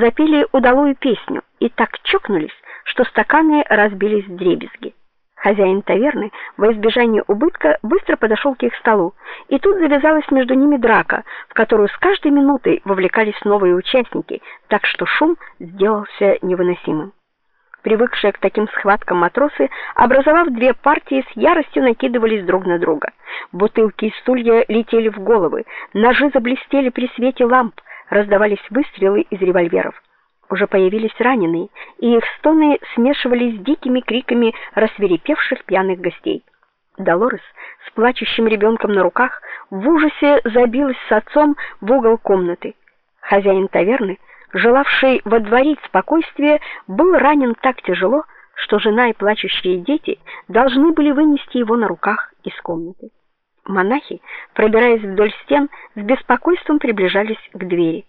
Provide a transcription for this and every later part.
запели удалую песню и так чокнулись, что стаканы разбились вдребезги. Хозяин таверны, во избежание убытка, быстро подошел к их столу, и тут завязалась между ними драка, в которую с каждой минутой вовлекались новые участники, так что шум сделался невыносимым. Привыкшие к таким схваткам матросы, образовав две партии, с яростью накидывались друг на друга. Бутылки и стулья летели в головы, ножи заблестели при свете ламп, раздавались выстрелы из револьверов. Уже появились раненые, и их стоны смешивались с дикими криками рассвирепевших пьяных гостей. Долорес с плачущим ребенком на руках в ужасе забилась с отцом в угол комнаты. Хозяин таверны желавший водворить спокойствие, был ранен так тяжело, что жена и плачущие дети должны были вынести его на руках из комнаты. Монахи, пробираясь вдоль стен, с беспокойством приближались к двери.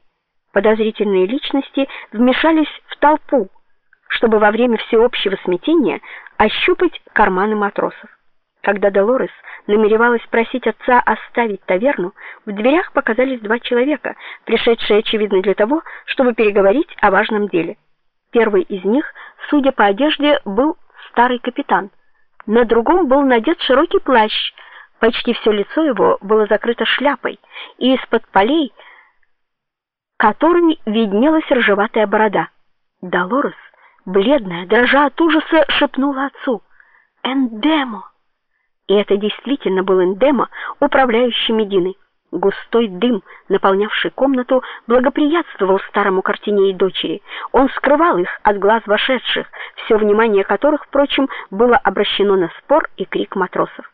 Подозрительные личности вмешались в толпу, чтобы во время всеобщего смятения ощупать карманы матросов. Когда Долорес намеревалась просить отца оставить таверну, в дверях показались два человека, пришедшие очевидно для того, чтобы переговорить о важном деле. Первый из них, судя по одежде, был старый капитан. На другом был надет широкий плащ. Почти все лицо его было закрыто шляпой, и из-под полей которой виднелась рыжеватая борода. Долорес, бледная, дрожа от ужаса, шепнула отцу: "Эндемо!" И это действительно был Эндема, управляющий Мединой. Густой дым, наполнявший комнату, благоприятствовал старому картине и дочери. Он скрывал их от глаз вошедших, все внимание которых, впрочем, было обращено на спор и крик матросов.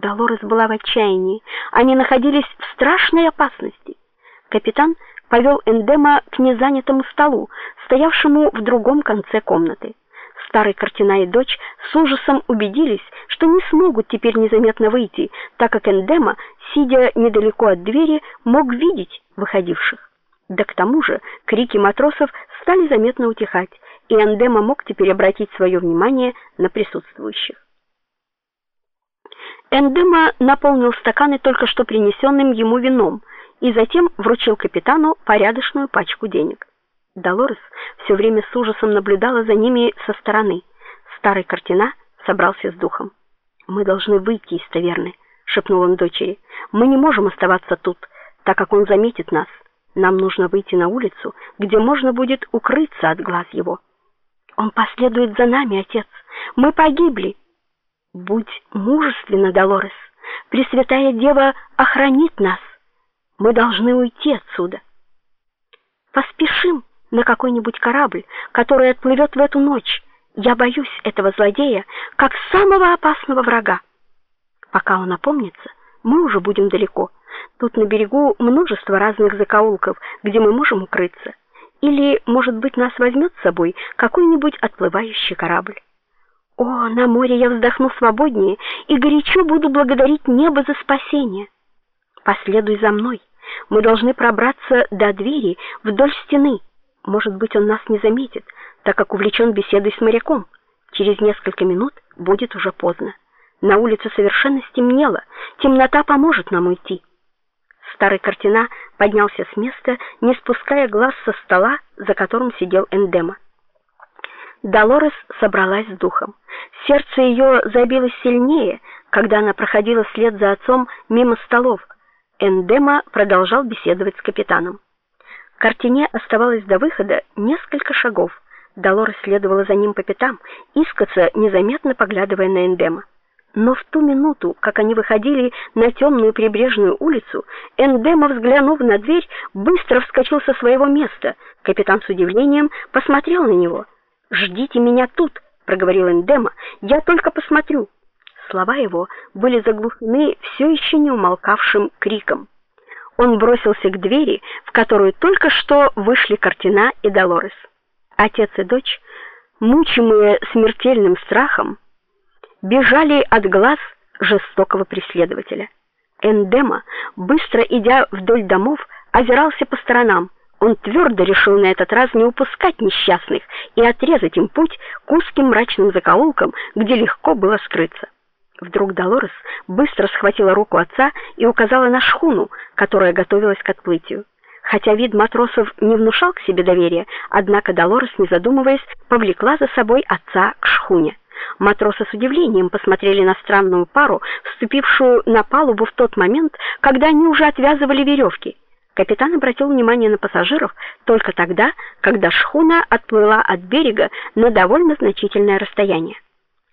Долорес была в отчаянии. Они находились в страшной опасности. Капитан повел Эндема к незанятому столу, стоявшему в другом конце комнаты. Старый Картина и дочь с ужасом убедились, что не смогут теперь незаметно выйти, так как Эндема, сидя недалеко от двери, мог видеть выходивших. Да к тому же, крики матросов стали заметно утихать, и Эндема мог теперь обратить свое внимание на присутствующих. Эндема наполнил стаканы только что принесенным ему вином и затем вручил капитану порядочную пачку денег. Долорес все время с ужасом наблюдала за ними со стороны. Старый Картина собрался с духом. Мы должны выйти из таверны, шепнул он дочери. Мы не можем оставаться тут, так как он заметит нас. Нам нужно выйти на улицу, где можно будет укрыться от глаз его. Он последует за нами, отец. Мы погибли. Будь мужественна, Долорес. Пресвятая Дева охранит нас. Мы должны уйти отсюда. Поспешим на какой-нибудь корабль, который отплывет в эту ночь. Я боюсь этого злодея, как самого опасного врага. Пока он опомнится, мы уже будем далеко. Тут на берегу множество разных закоулков, где мы можем укрыться. Или, может быть, нас возьмет с собой какой-нибудь отплывающий корабль. О, на море я вздохну свободнее и горячо буду благодарить небо за спасение. Последуй за мной. Мы должны пробраться до двери вдоль стены. Может быть, он нас не заметит, так как увлечен беседой с моряком. Через несколько минут будет уже поздно. На улице совершенно стемнело. Темнота поможет нам уйти. Старый Картина поднялся с места, не спуская глаз со стола, за которым сидел Эндема. Долорес собралась с духом. Сердце ее забилось сильнее, когда она проходила вслед за отцом мимо столов. Эндема продолжал беседовать с капитаном. Картине оставалось до выхода несколько шагов. Долорес следовала за ним по пятам, искоса незаметно поглядывая на Эндема. Но в ту минуту, как они выходили на темную прибрежную улицу, Эндема, взглянув на дверь, быстро вскочил со своего места. Капитан с удивлением посмотрел на него. "Ждите меня тут", проговорил Эндема. "Я только посмотрю". Слова его были заглушены все еще не умолкавшим криком. Он бросился к двери, в которую только что вышли Картина и Долорес. Отец и дочь, мучимые смертельным страхом, бежали от глаз жестокого преследователя. Эндема, быстро идя вдоль домов, озирался по сторонам. Он твердо решил на этот раз не упускать несчастных и отрезать им путь к узким мрачным закоулкам, где легко было скрыться. Вдруг Долорес быстро схватила руку отца и указала на шхуну, которая готовилась к отплытию. Хотя вид матросов не внушал к себе доверия, однако Долорес, не задумываясь, повлекла за собой отца к шхуне. Матросы с удивлением посмотрели на странную пару, вступившую на палубу в тот момент, когда они уже отвязывали веревки. Капитан обратил внимание на пассажиров только тогда, когда шхуна отплыла от берега на довольно значительное расстояние.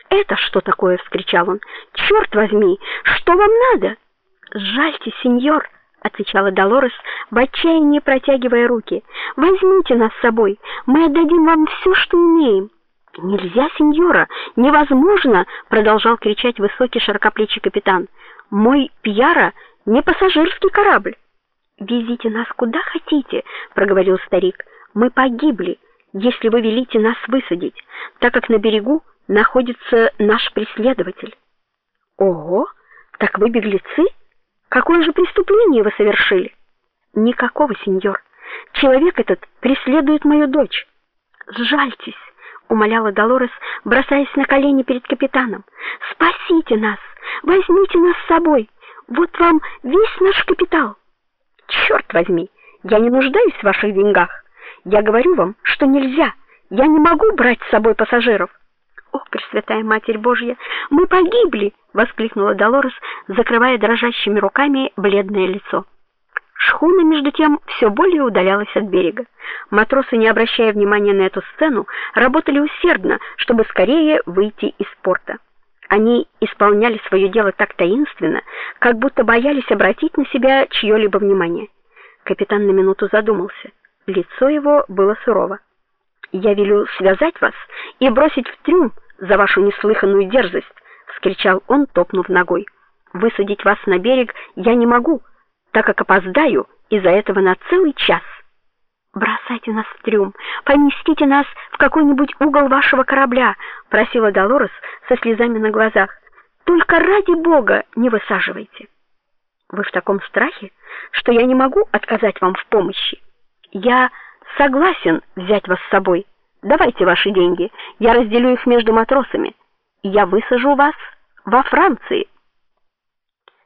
"Это что такое?" вскричал он. «Черт возьми, что вам надо?" "Жальте, сеньор", отвечала Долорес, в отчаянии протягивая руки. Возьмите нас с собой. Мы отдадим вам все, что имеем. Нельзя, сеньора, невозможно, продолжал кричать высокий широкоплечий капитан. Мой Пьяра не пассажирский корабль. Везите нас куда хотите, проговорил старик. Мы погибли, если вы велите нас высадить, так как на берегу находится наш преследователь. Ого, так вы беглецы? Какое же преступление вы совершили? Никакого, сеньор. Человек этот преследует мою дочь. Сжальтесь, умоляла Долорес, бросаясь на колени перед капитаном. Спасите нас, возьмите нас с собой. Вот вам весь наш капитал. Черт возьми, я не нуждаюсь в ваших деньгах. Я говорю вам, что нельзя. Я не могу брать с собой пассажиров. О, Пресвятая Матерь Божья, мы погибли, воскликнула Долорес, закрывая дрожащими руками бледное лицо. Шхуна между тем все более удалялась от берега. Матросы, не обращая внимания на эту сцену, работали усердно, чтобы скорее выйти из порта. Они исполняли свое дело так таинственно, как будто боялись обратить на себя чье либо внимание. Капитан на минуту задумался. Лицо его было сурово. Я велю связать вас и бросить в трюм за вашу неслыханную дерзость, вскричал он, топнув ногой. Высадить вас на берег я не могу, так как опоздаю из-за этого на целый час. Бросайте нас в трюм, поместите нас в какой-нибудь угол вашего корабля, просила Долорес со слезами на глазах. Только ради бога, не высаживайте. Вы в таком страхе, что я не могу отказать вам в помощи. Я согласен взять вас с собой. Давайте ваши деньги, я разделю их между матросами. Я высажу вас во Франции.